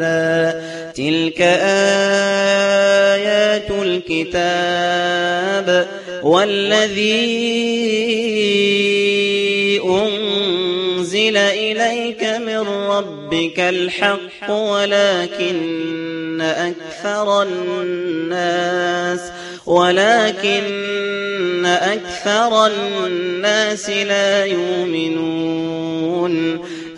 ميم را تلك آيات الكتاب والذي أنزل إليك من ربك الحق ولكن أكثر الناس ولكن أكثر الناس لا يؤمنون.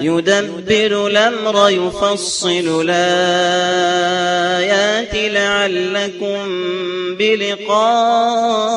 يدبر الأمر يفصل الآيات لعلكم بلقاء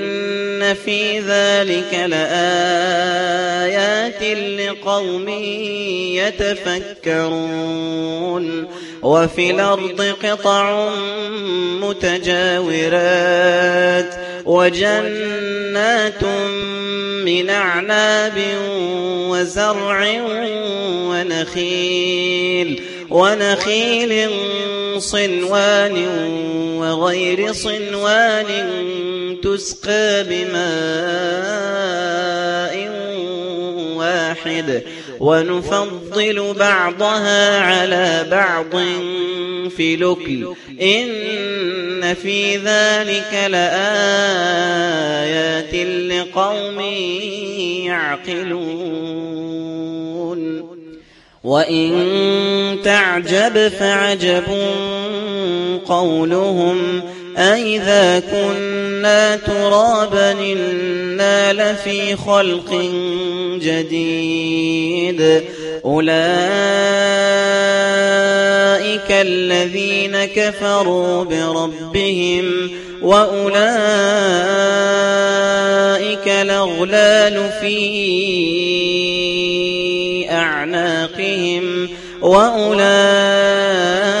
في ذلك لآيات لقوم يتفكرون وفي الأرض قطع متجاورات وجنات من أعناب وزرع ونخيل ونخيل صنوان وغير صنوان تسقى بماء واحد ونفضل بعضها على بعض في لكل إن في ذلك لآيات لقوم يعقلون. وإن تعجب فعجب قولهم أئذا كنا ترابا إنا لفي خلق جديد. أولئك الذين كفروا بربهم وأولئك الأغلال في أعناقهم وأولئك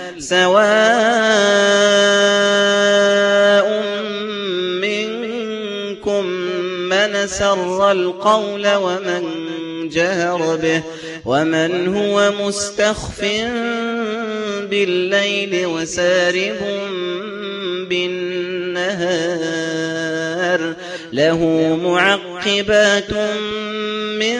سواء منكم من سر القول ومن جهر به ومن هو مستخف بالليل وسارب بالنهار له معقبات من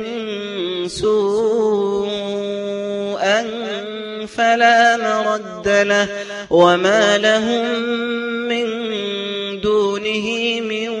سوءا فلا مرد له وما لهم من دونه من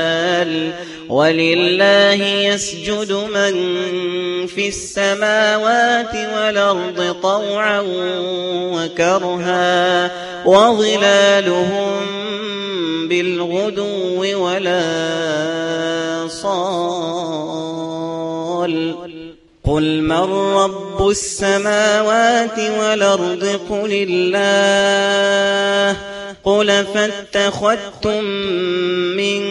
ولله يسجد من في السماوات والأرض طوعا وكرها وظلالهم بالغدو ولا صال. قل من رب السماوات والأرض؟ قل الله. قل فاتخذتم من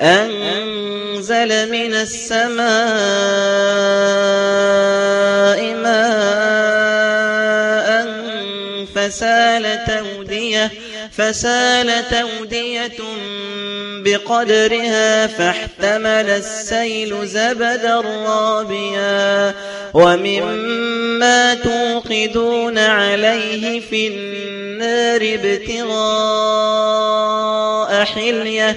أنزل من السماء ماء فسالت أودية فسالت أودية بقدرها فاحتمل السيل زبدا رابيا. ومما توقدون عليه في النار ابتغاء حلية.